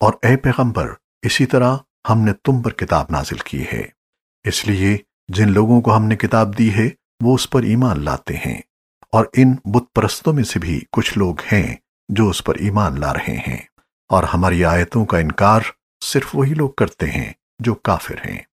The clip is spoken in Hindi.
और ए पैगंबर, इसी तरह हमने तुम पर किताब नाजिल की है। इसलिए जिन लोगों को हमने किताब दी है, वो उस पर ईमान लाते हैं और इन बुत परस्तों में से भी कुछ लोग हैं जो उस पर ईमान ला रहे हैं। और हमारी आयतों का इनकार सिर्फ़ वही लोग करते हैं जो काफिर हैं।